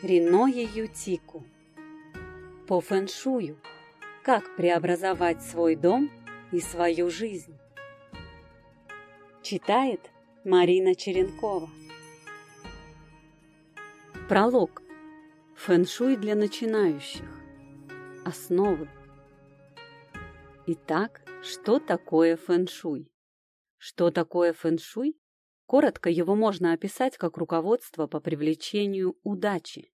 Риное Ютику. По фэншую. Как преобразовать свой дом и свою жизнь. Читает Марина Черенкова. Пролог. Фэншуй для начинающих. Основы. Итак, что такое фэншуй? Что такое фэншуй? Коротко его можно описать как руководство по привлечению удачи.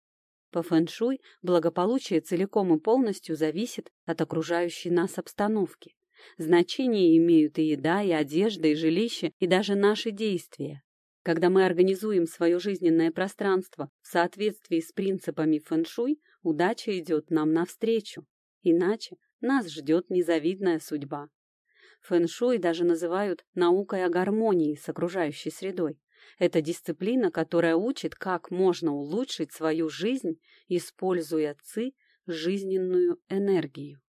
По фэншуй благополучие целиком и полностью зависит от окружающей нас обстановки. Значение имеют и еда, и одежда, и жилище, и даже наши действия. Когда мы организуем свое жизненное пространство в соответствии с принципами фэншуй, удача идет нам навстречу. Иначе нас ждет незавидная судьба. Фэн-шуй даже называют наукой о гармонии с окружающей средой. Это дисциплина, которая учит, как можно улучшить свою жизнь, используя ци, жизненную энергию.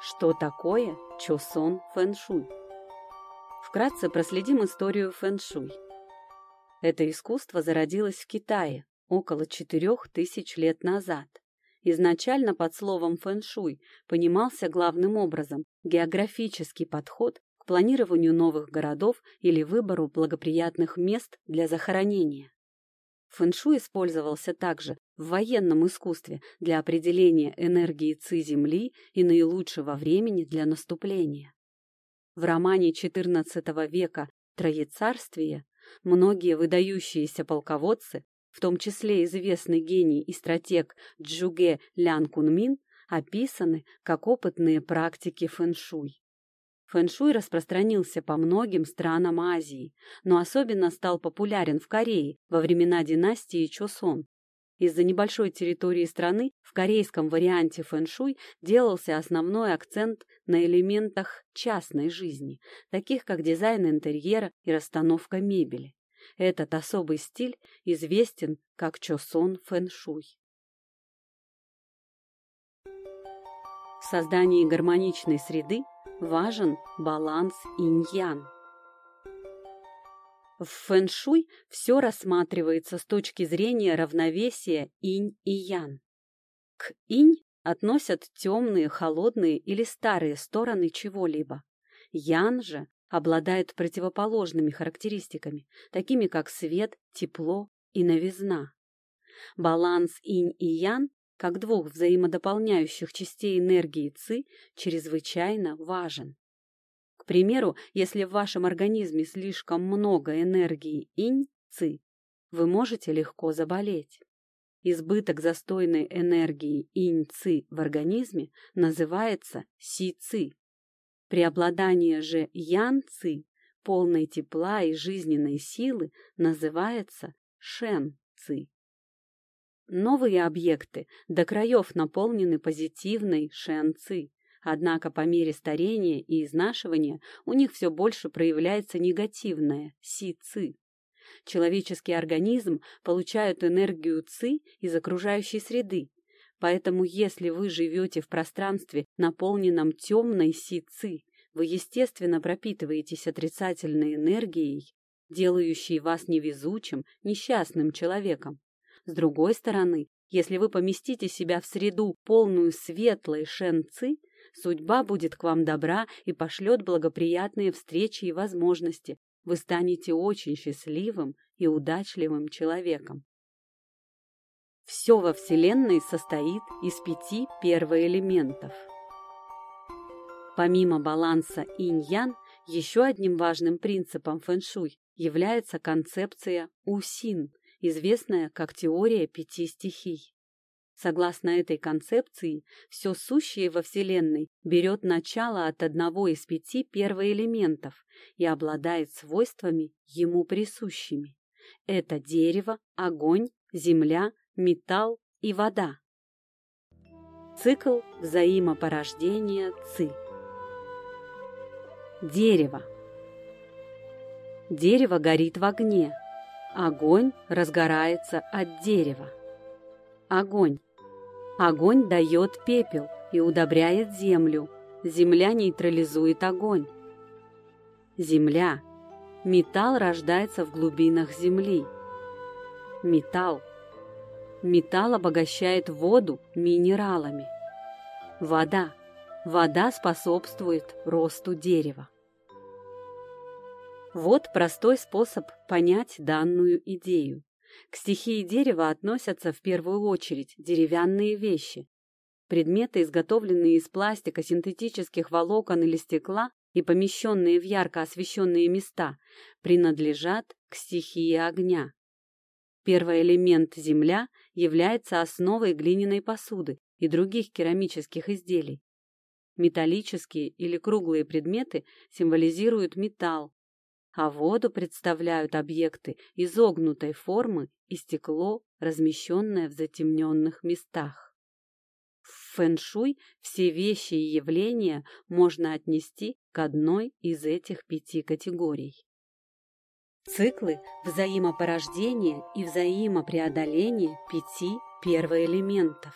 Что такое чосон фэн-шуй? Вкратце проследим историю фэн-шуй. Это искусство зародилось в Китае около четырех тысяч лет назад. Изначально под словом фэншуй понимался главным образом географический подход к планированию новых городов или выбору благоприятных мест для захоронения. Фэншуй использовался также в военном искусстве для определения энергии ци Земли и наилучшего времени для наступления. В романе XIV века «Троецарствие» многие выдающиеся полководцы в том числе известный гений и стратег Джуге Лян Кунмин, описаны как опытные практики фэншуй. Фэншуй распространился по многим странам Азии, но особенно стал популярен в Корее во времена династии Чосон. Из-за небольшой территории страны в корейском варианте фэншуй делался основной акцент на элементах частной жизни, таких как дизайн интерьера и расстановка мебели. Этот особый стиль известен как чосон фэншуй. В создании гармоничной среды важен баланс инь-ян. В фэншуй все рассматривается с точки зрения равновесия инь и ян. К инь относят темные, холодные или старые стороны чего-либо. Ян же обладает противоположными характеристиками, такими как свет, тепло и новизна. Баланс инь и ян, как двух взаимодополняющих частей энергии ци, чрезвычайно важен. К примеру, если в вашем организме слишком много энергии инь, ци, вы можете легко заболеть. Избыток застойной энергии инь-ци в организме называется си-ци, Преобладание же янцы, полной тепла и жизненной силы, называется шен-ци. Новые объекты до краев наполнены позитивной шен-ци, однако по мере старения и изнашивания у них все больше проявляется негативная си-ци. Человеческий организм получает энергию ци из окружающей среды, Поэтому если вы живете в пространстве, наполненном темной сицы, вы, естественно, пропитываетесь отрицательной энергией, делающей вас невезучим, несчастным человеком. С другой стороны, если вы поместите себя в среду, полную светлой шенцы, судьба будет к вам добра и пошлет благоприятные встречи и возможности. Вы станете очень счастливым и удачливым человеком. Все во Вселенной состоит из пяти первоэлементов. Помимо баланса инь-ян, еще одним важным принципом фэншуй является концепция усин, известная как теория пяти стихий. Согласно этой концепции, все сущее во Вселенной берет начало от одного из пяти первоэлементов и обладает свойствами ему присущими. Это дерево, огонь, земля, металл и вода. Цикл взаимопорождения ЦИ. Дерево. Дерево горит в огне. Огонь разгорается от дерева. Огонь. Огонь дает пепел и удобряет землю. Земля нейтрализует огонь. Земля. Металл рождается в глубинах земли. Металл Металл обогащает воду минералами. Вода. Вода способствует росту дерева. Вот простой способ понять данную идею. К стихии дерева относятся в первую очередь деревянные вещи. Предметы, изготовленные из пластика, синтетических волокон или стекла и помещенные в ярко освещенные места, принадлежат к стихии огня. Первый элемент земля является основой глиняной посуды и других керамических изделий. Металлические или круглые предметы символизируют металл, а воду представляют объекты изогнутой формы и стекло, размещенное в затемненных местах. В фэншуй все вещи и явления можно отнести к одной из этих пяти категорий. Циклы взаимопорождения и взаимопреодоления пяти первоэлементов.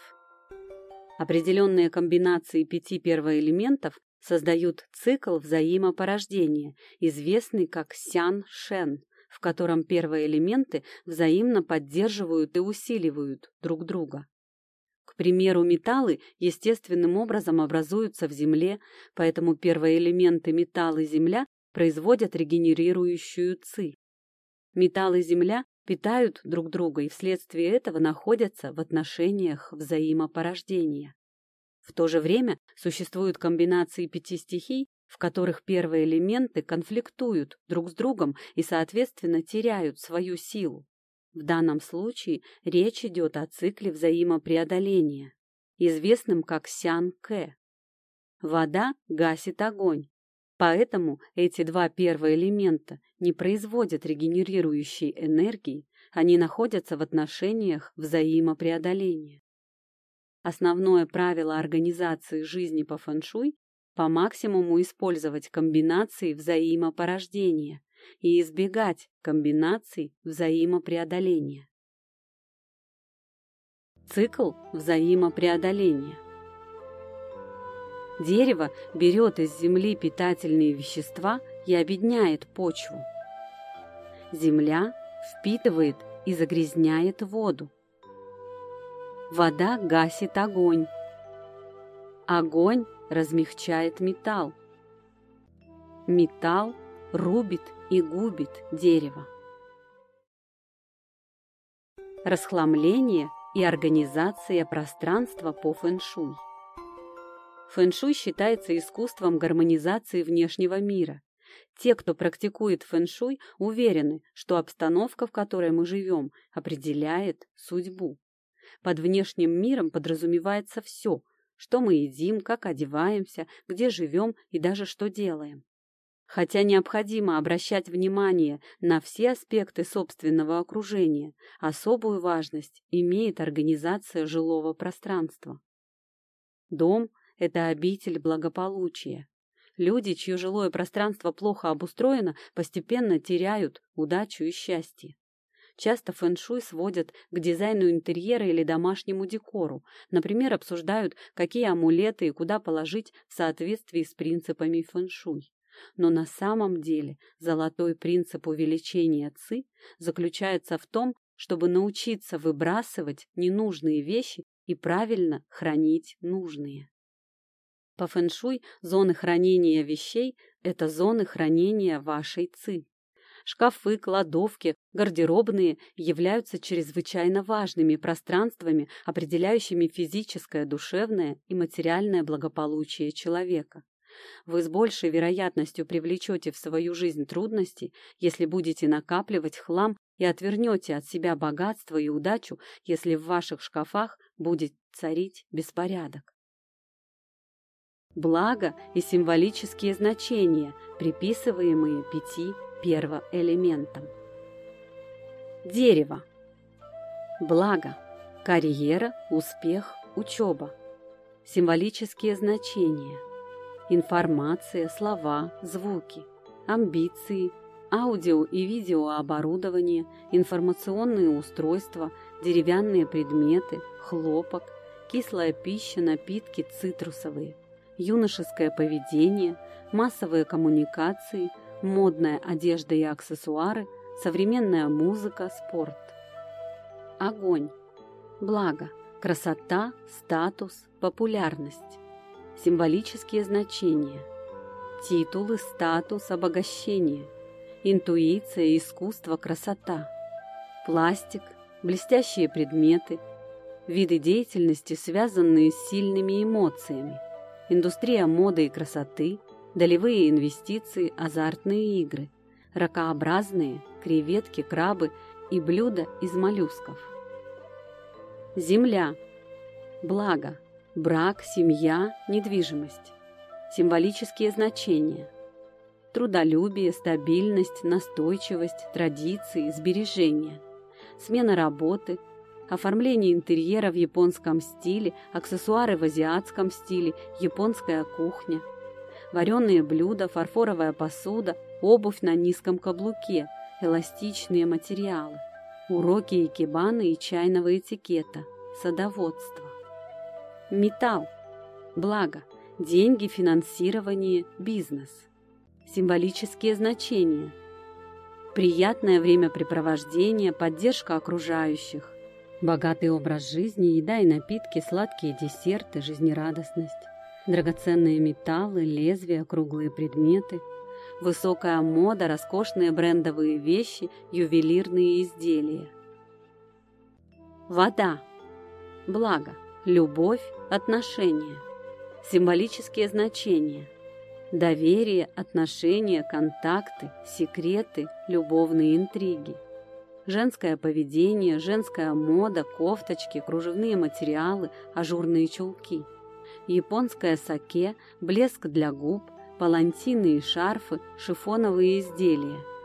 Определенные комбинации пяти первоэлементов создают цикл взаимопорождения, известный как Сян-Шен, в котором первые элементы взаимно поддерживают и усиливают друг друга. К примеру, металлы естественным образом образуются в Земле, поэтому первые элементы металл и Земля производят регенерирующую ци. Металл и Земля питают друг друга и вследствие этого находятся в отношениях взаимопорождения. В то же время существуют комбинации пяти стихий, в которых первые элементы конфликтуют друг с другом и, соответственно, теряют свою силу. В данном случае речь идет о цикле взаимопреодоления, известном как Сян-Кэ. Вода гасит огонь, поэтому эти два первые элемента не производят регенерирующей энергии, они находятся в отношениях взаимопреодоления. Основное правило организации жизни по фэншуй – по максимуму использовать комбинации взаимопорождения и избегать комбинаций взаимопреодоления. Цикл взаимопреодоления Дерево берет из земли питательные вещества и обедняет почву. Земля впитывает и загрязняет воду. Вода гасит огонь. Огонь размягчает металл. Металл рубит и губит дерево. Расхламление и организация пространства по фэншуй. Фэншуй считается искусством гармонизации внешнего мира. Те, кто практикует фэншуй, уверены, что обстановка, в которой мы живем, определяет судьбу. Под внешним миром подразумевается все, что мы едим, как одеваемся, где живем и даже что делаем. Хотя необходимо обращать внимание на все аспекты собственного окружения, особую важность имеет организация жилого пространства. Дом – это обитель благополучия. Люди, чье жилое пространство плохо обустроено, постепенно теряют удачу и счастье. Часто фэн-шуй сводят к дизайну интерьера или домашнему декору. Например, обсуждают, какие амулеты и куда положить в соответствии с принципами фэн-шуй. Но на самом деле золотой принцип увеличения ци заключается в том, чтобы научиться выбрасывать ненужные вещи и правильно хранить нужные. По фэншуй зоны хранения вещей – это зоны хранения вашей ци. Шкафы, кладовки, гардеробные являются чрезвычайно важными пространствами, определяющими физическое, душевное и материальное благополучие человека. Вы с большей вероятностью привлечете в свою жизнь трудности, если будете накапливать хлам и отвернете от себя богатство и удачу, если в ваших шкафах будет царить беспорядок. Благо и символические значения, приписываемые пяти первоэлементом. Дерево. Благо. Карьера, успех, учеба. Символические значения. Информация, слова, звуки. Амбиции, аудио и видеооборудование, информационные устройства, деревянные предметы, хлопок, кислая пища, напитки цитрусовые, юношеское поведение, массовые коммуникации – модная одежда и аксессуары, современная музыка, спорт. Огонь. Благо. Красота, статус, популярность. Символические значения. Титулы, статус, обогащение. Интуиция, искусство, красота. Пластик, блестящие предметы. Виды деятельности, связанные с сильными эмоциями. Индустрия моды и красоты, долевые инвестиции, азартные игры. Ракообразные, креветки, крабы и блюда из моллюсков. Земля. Благо. Брак, семья, недвижимость. Символические значения. Трудолюбие, стабильность, настойчивость, традиции, сбережения. Смена работы, оформление интерьера в японском стиле, аксессуары в азиатском стиле, японская кухня. Вареные блюда, фарфоровая посуда, обувь на низком каблуке, эластичные материалы уроки икебаны и чайного этикета, садоводство. Металл, благо, деньги, финансирование, бизнес. Символические значения. Приятное времяпрепровождение, поддержка окружающих. Богатый образ жизни, еда и напитки, сладкие десерты, жизнерадостность. Драгоценные металлы, лезвия, круглые предметы – Высокая мода, роскошные брендовые вещи, ювелирные изделия. Вода. Благо. Любовь, отношения. Символические значения. Доверие, отношения, контакты, секреты, любовные интриги. Женское поведение, женская мода, кофточки, кружевные материалы, ажурные чулки. Японское саке, блеск для губ, палантины и шарфы, шифоновые изделия –